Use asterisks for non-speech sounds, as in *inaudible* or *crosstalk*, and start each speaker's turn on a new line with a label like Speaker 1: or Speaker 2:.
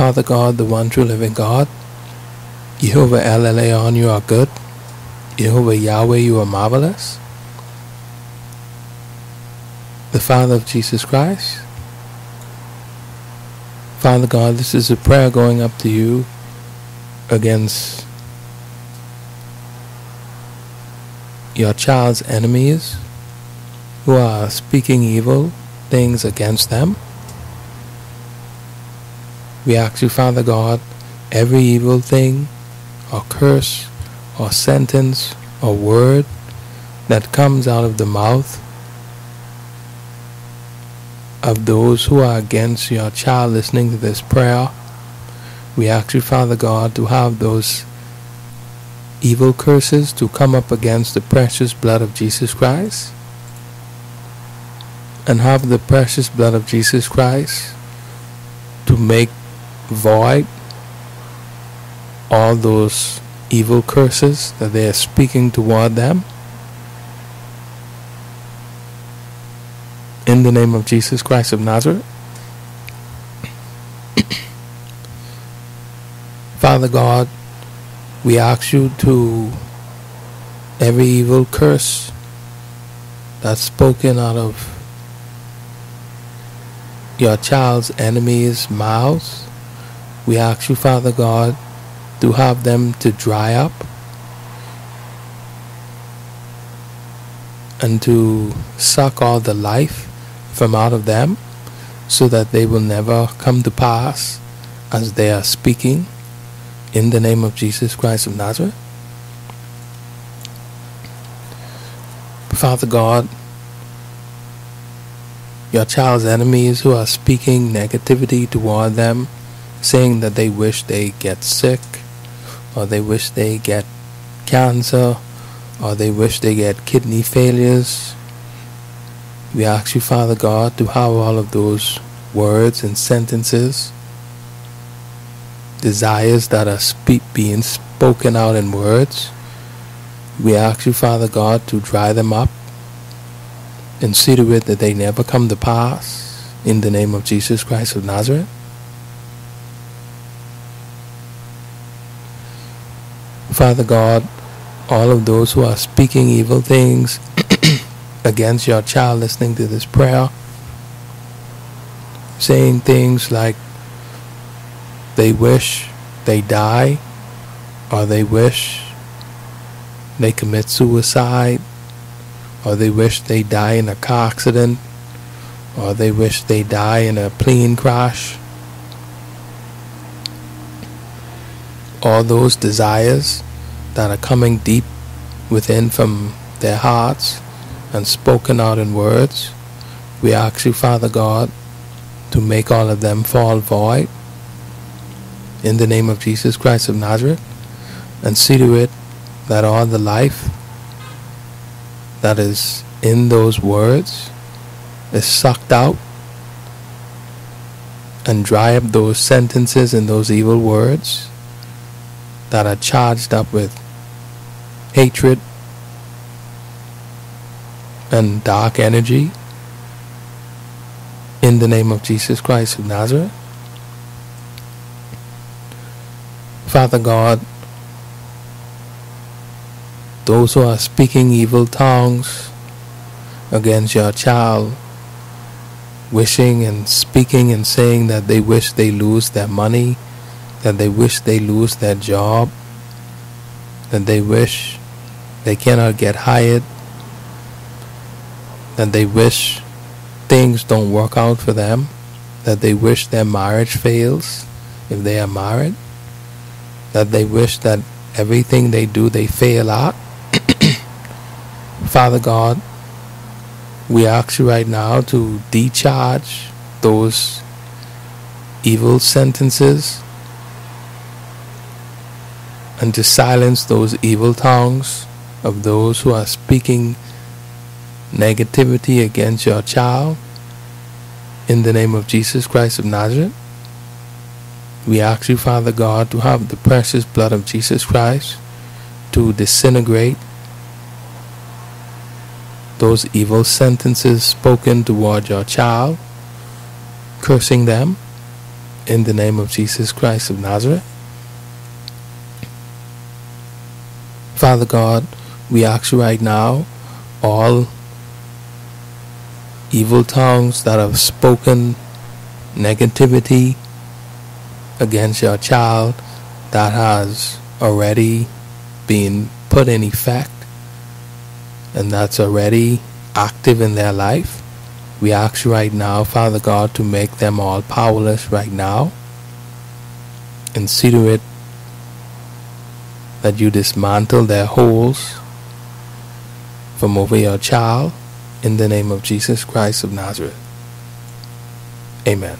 Speaker 1: Father God, the one true living God, Jehovah El Elyon, you are good. Jehovah Yahweh, you are marvelous. The Father of Jesus Christ. Father God, this is a prayer going up to you against your child's enemies who are speaking evil things against them. We ask you, Father God, every evil thing or curse or sentence or word that comes out of the mouth of those who are against your child listening to this prayer, we ask you, Father God, to have those evil curses to come up against the precious blood of Jesus Christ. And have the precious blood of Jesus Christ to make void all those evil curses that they are speaking toward them. In the name of Jesus Christ of Nazareth. *coughs* Father God, we ask you to every evil curse that's spoken out of your child's enemies' mouths, we ask you, Father God, to have them to dry up and to suck all the life from out of them so that they will never come to pass as they are speaking in the name of Jesus Christ of Nazareth. Father God, your child's enemies who are speaking negativity toward them, saying that they wish they get sick, or they wish they get cancer, or they wish they get kidney failures. We ask you, Father God, to have all of those words and sentences, desires that are speak, being spoken out in words. We ask you, Father God, to dry them up and see to it that they never come to pass in the name of Jesus Christ of Nazareth. Father God, all of those who are speaking evil things *coughs* against your child listening to this prayer, saying things like they wish they die, or they wish they commit suicide, or they wish they die in a car accident, or they wish they die in a plane crash. All those desires that are coming deep within from their hearts and spoken out in words, we ask you, Father God, to make all of them fall void. In the name of Jesus Christ of Nazareth and see to it that all the life that is in those words is sucked out and dry up those sentences and those evil words that are charged up with hatred and dark energy in the name of Jesus Christ of Nazareth. Father God, those who are speaking evil tongues against your child, wishing and speaking and saying that they wish they lose their money, that they wish they lose their job, that they wish they cannot get hired, that they wish things don't work out for them, that they wish their marriage fails if they are married, that they wish that everything they do they fail at. *coughs* Father God, we ask you right now to decharge those evil sentences and to silence those evil tongues of those who are speaking negativity against your child in the name of Jesus Christ of Nazareth. We ask you, Father God, to have the precious blood of Jesus Christ to disintegrate those evil sentences spoken toward your child, cursing them in the name of Jesus Christ of Nazareth. Father God, we ask you right now, all evil tongues that have spoken negativity against your child that has already been put in effect and that's already active in their life. We ask you right now, Father God, to make them all powerless right now and see to it that you dismantle their holes from over your child in the name of Jesus Christ of Nazareth. Amen.